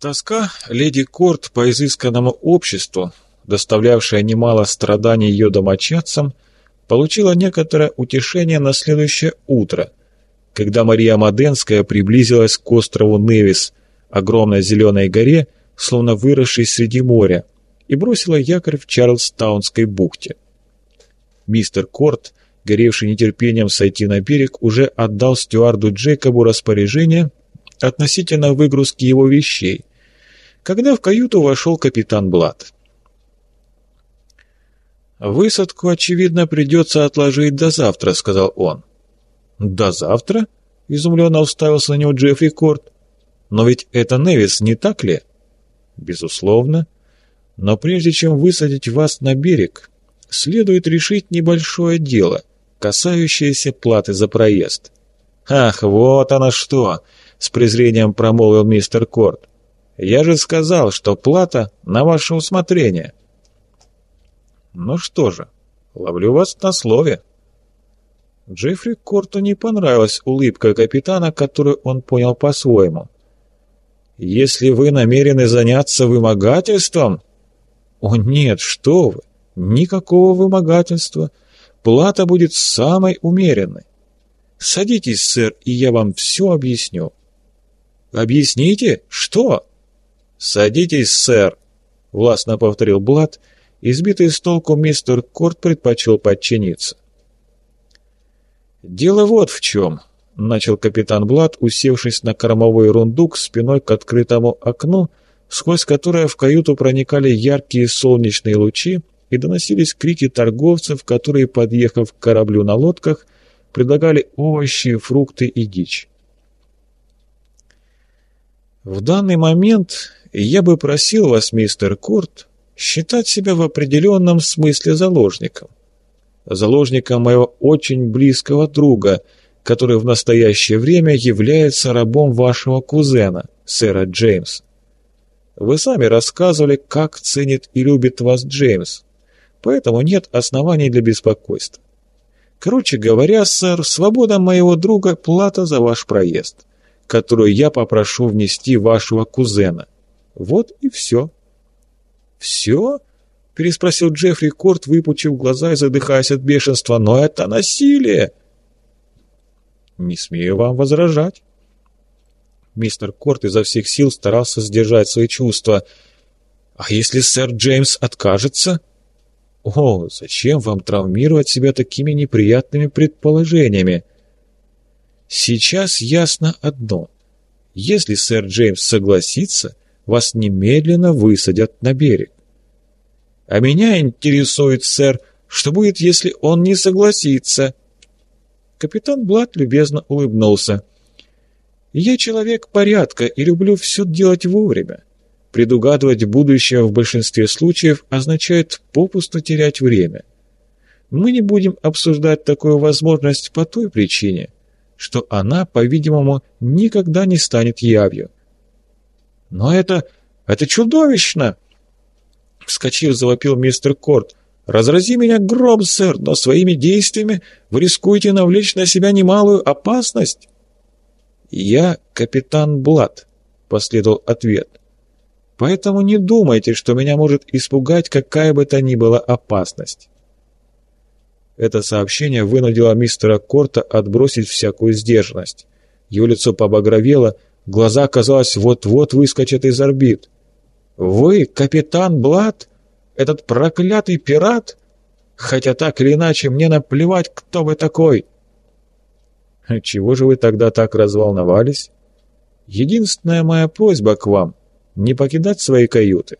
Тоска леди Корт по изысканному обществу, доставлявшая немало страданий ее домочадцам, получила некоторое утешение на следующее утро, когда Мария Маденская приблизилась к острову Невис, огромной зеленой горе, словно выросшей среди моря, и бросила якорь в Чарльстаунской бухте. Мистер Корт, горевший нетерпением сойти на берег, уже отдал стюарду Джейкобу распоряжение относительно выгрузки его вещей, когда в каюту вошел капитан Блад. «Высадку, очевидно, придется отложить до завтра», — сказал он. «До завтра?» — изумленно уставился на него Джеффри Корт. «Но ведь это Невис, не так ли?» «Безусловно. Но прежде чем высадить вас на берег, следует решить небольшое дело, касающееся платы за проезд». «Ах, вот оно что!» — с презрением промолвил мистер Корт. «Я же сказал, что плата на ваше усмотрение». «Ну что же, ловлю вас на слове». Джеффри Корту не понравилась улыбка капитана, которую он понял по-своему. «Если вы намерены заняться вымогательством...» «О нет, что вы! Никакого вымогательства. Плата будет самой умеренной. Садитесь, сэр, и я вам все объясню». «Объясните? Что?» «Садитесь, сэр», — властно повторил Блад, Избитый с толку мистер Корт предпочел подчиниться. «Дело вот в чем», — начал капитан Блад, усевшись на кормовой рундук спиной к открытому окну, сквозь которое в каюту проникали яркие солнечные лучи и доносились крики торговцев, которые, подъехав к кораблю на лодках, предлагали овощи, фрукты и дичь. В данный момент я бы просил вас, мистер Корт, считать себя в определенном смысле заложником. Заложником моего очень близкого друга, который в настоящее время является рабом вашего кузена, сэра Джеймса. Вы сами рассказывали, как ценит и любит вас Джеймс, поэтому нет оснований для беспокойства. Короче говоря, сэр, свобода моего друга – плата за ваш проезд, которую я попрошу внести вашего кузена. Вот и все. «Все?» — переспросил Джеффри Корт, выпучив глаза и задыхаясь от бешенства. «Но это насилие!» «Не смею вам возражать». Мистер Корт изо всех сил старался сдержать свои чувства. «А если сэр Джеймс откажется?» «О, зачем вам травмировать себя такими неприятными предположениями?» «Сейчас ясно одно. Если сэр Джеймс согласится, вас немедленно высадят на берег. А меня интересует, сэр, что будет, если он не согласится?» Капитан Блад любезно улыбнулся. «Я человек порядка и люблю все делать вовремя. Предугадывать будущее в большинстве случаев означает попусту терять время. Мы не будем обсуждать такую возможность по той причине, что она, по-видимому, никогда не станет явью. «Но это... это чудовищно!» Вскочив, завопил мистер Корт. «Разрази меня гром, сэр, но своими действиями вы рискуете навлечь на себя немалую опасность». «Я капитан Блад», — последовал ответ. «Поэтому не думайте, что меня может испугать какая бы то ни была опасность». Это сообщение вынудило мистера Корта отбросить всякую сдержанность. Его лицо побагровело, Глаза, казалось, вот-вот выскочат из орбит. «Вы, капитан Блад? Этот проклятый пират? Хотя так или иначе, мне наплевать, кто вы такой!» «Чего же вы тогда так разволновались?» «Единственная моя просьба к вам — не покидать свои каюты.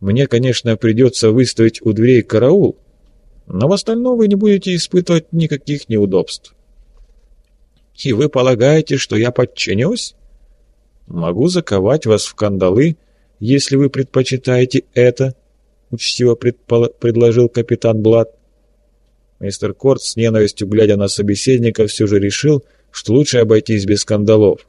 Мне, конечно, придется выставить у дверей караул, но в остальном вы не будете испытывать никаких неудобств». «И вы полагаете, что я подчинюсь?» «Могу заковать вас в кандалы, если вы предпочитаете это», — учтиво предложил капитан Блад. Мистер Корт с ненавистью, глядя на собеседника, все же решил, что лучше обойтись без скандалов.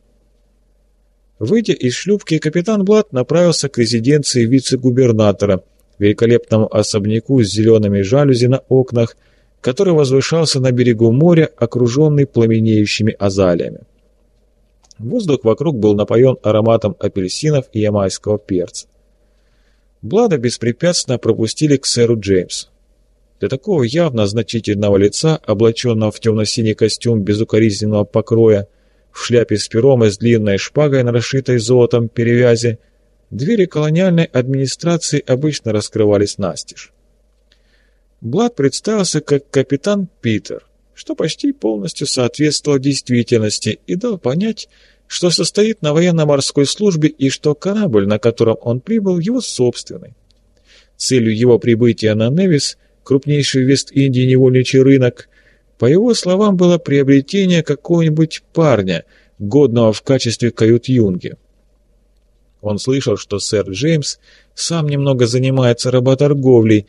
Выйдя из шлюпки, капитан Блад направился к резиденции вице-губернатора, великолепному особняку с зелеными жалюзи на окнах, который возвышался на берегу моря, окруженный пламенеющими азалиями. Воздух вокруг был напоен ароматом апельсинов и ямайского перца. Блада беспрепятственно пропустили к сэру Джеймсу. Для такого явно значительного лица, облаченного в темно-синий костюм безукоризненного покроя, в шляпе с пером и с длинной шпагой на расшитой золотом перевязи, двери колониальной администрации обычно раскрывались настежь. Блад представился как капитан Питер, что почти полностью соответствовало действительности и дал понять, что состоит на военно-морской службе и что корабль, на котором он прибыл, его собственный. Целью его прибытия на Невис, крупнейший в Вест-Индии невольничий рынок, по его словам, было приобретение какого-нибудь парня, годного в качестве кают-юнги. Он слышал, что сэр Джеймс сам немного занимается работорговлей,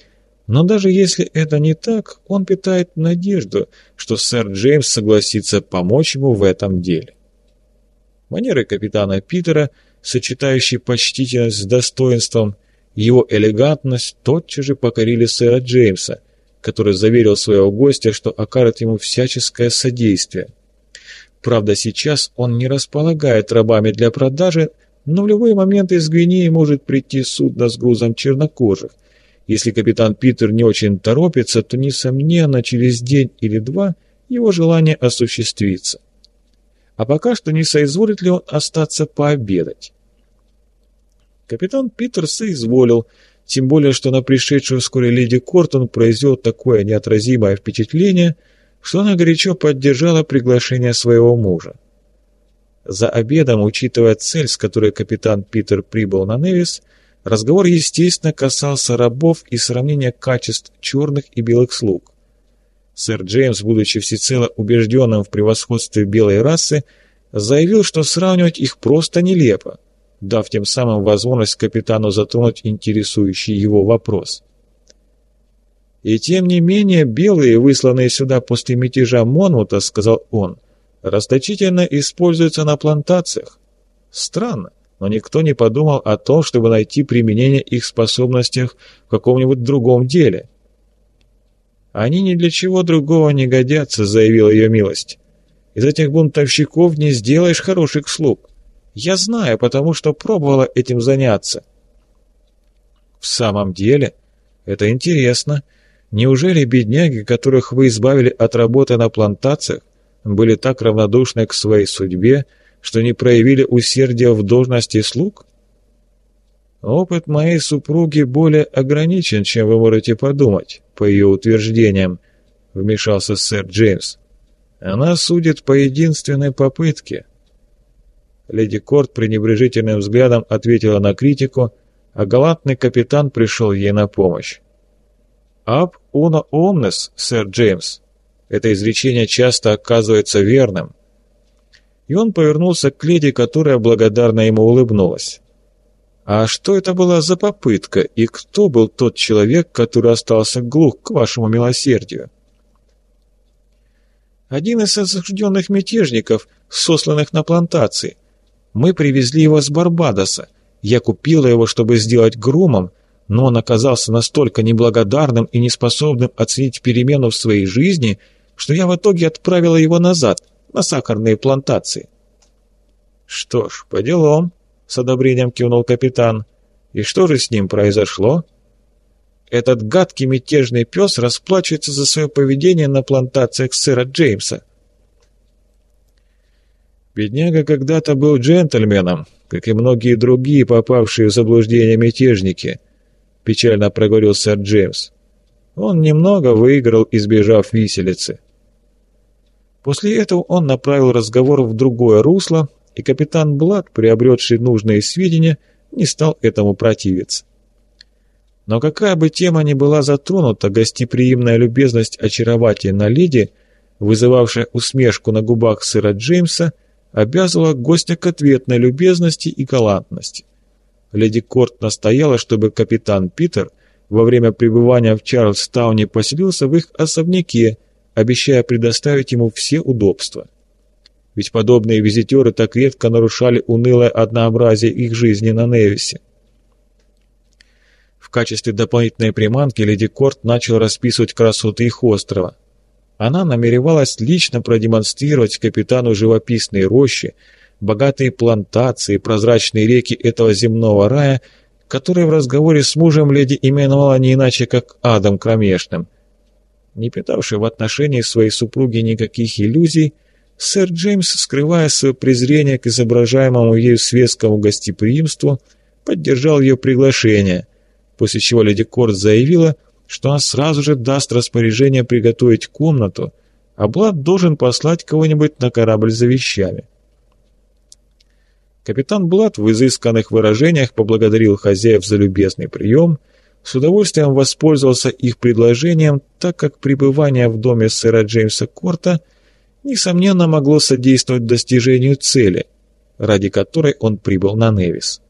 но даже если это не так, он питает надежду, что сэр Джеймс согласится помочь ему в этом деле. Манеры капитана Питера, сочетающие почтительность с достоинством, его элегантность тотчас же покорили сэра Джеймса, который заверил своего гостя, что окажет ему всяческое содействие. Правда, сейчас он не располагает рабами для продажи, но в любой момент из Гвинеи может прийти судно с грузом чернокожих. Если капитан Питер не очень торопится, то, несомненно, через день или два его желание осуществится а пока что не соизволит ли он остаться пообедать. Капитан Питер соизволил, тем более, что на пришедшую вскоре леди Кортон произвел такое неотразимое впечатление, что она горячо поддержала приглашение своего мужа. За обедом, учитывая цель, с которой капитан Питер прибыл на Невис, разговор, естественно, касался рабов и сравнения качеств черных и белых слуг. Сэр Джеймс, будучи всецело убежденным в превосходстве белой расы, заявил, что сравнивать их просто нелепо, дав тем самым возможность капитану затронуть интересующий его вопрос. «И тем не менее белые, высланные сюда после мятежа Монмута, — сказал он, — расточительно используются на плантациях. Странно, но никто не подумал о том, чтобы найти применение их способностях в каком-нибудь другом деле. «Они ни для чего другого не годятся», — заявила ее милость. «Из этих бунтовщиков не сделаешь хороших слуг. Я знаю, потому что пробовала этим заняться». «В самом деле? Это интересно. Неужели бедняги, которых вы избавили от работы на плантациях, были так равнодушны к своей судьбе, что не проявили усердия в должности слуг?» «Опыт моей супруги более ограничен, чем вы можете подумать, по ее утверждениям», — вмешался сэр Джеймс. «Она судит по единственной попытке». Леди Корт пренебрежительным взглядом ответила на критику, а галантный капитан пришел ей на помощь. «Аб уно омнес, сэр Джеймс». Это изречение часто оказывается верным. И он повернулся к леди, которая благодарно ему улыбнулась. А что это была за попытка, и кто был тот человек, который остался глух к вашему милосердию? Один из осужденных мятежников, сосланных на плантации. Мы привезли его с Барбадоса. Я купила его, чтобы сделать грумом, но он оказался настолько неблагодарным и неспособным оценить перемену в своей жизни, что я в итоге отправила его назад, на сахарные плантации. Что ж, по делам с одобрением кивнул капитан. «И что же с ним произошло?» «Этот гадкий мятежный пес расплачивается за свое поведение на плантациях сэра Джеймса». Бедняга когда-то был джентльменом, как и многие другие попавшие в заблуждение мятежники, печально проговорил сэр Джеймс. Он немного выиграл, избежав виселицы. После этого он направил разговор в другое русло и капитан Блад, приобретший нужные сведения, не стал этому противиться. Но какая бы тема ни была затронута, гостеприимная любезность очаровательной леди, вызывавшая усмешку на губах сэра Джеймса, обязывала гостя к ответной любезности и галантности. Леди Корт настояла, чтобы капитан Питер во время пребывания в Чарльстауне поселился в их особняке, обещая предоставить ему все удобства ведь подобные визитеры так редко нарушали унылое однообразие их жизни на Невисе. В качестве дополнительной приманки леди Корт начал расписывать красоты их острова. Она намеревалась лично продемонстрировать капитану живописные рощи, богатые плантации, прозрачные реки этого земного рая, который в разговоре с мужем леди именовала не иначе, как адом кромешным. Не питавший в отношении своей супруги никаких иллюзий, сэр Джеймс, скрывая свое презрение к изображаемому ею светскому гостеприимству, поддержал ее приглашение, после чего леди Корт заявила, что она сразу же даст распоряжение приготовить комнату, а Блад должен послать кого-нибудь на корабль за вещами. Капитан Блад в изысканных выражениях поблагодарил хозяев за любезный прием, с удовольствием воспользовался их предложением, так как пребывание в доме сэра Джеймса Корта несомненно могло содействовать достижению цели, ради которой он прибыл на Невис.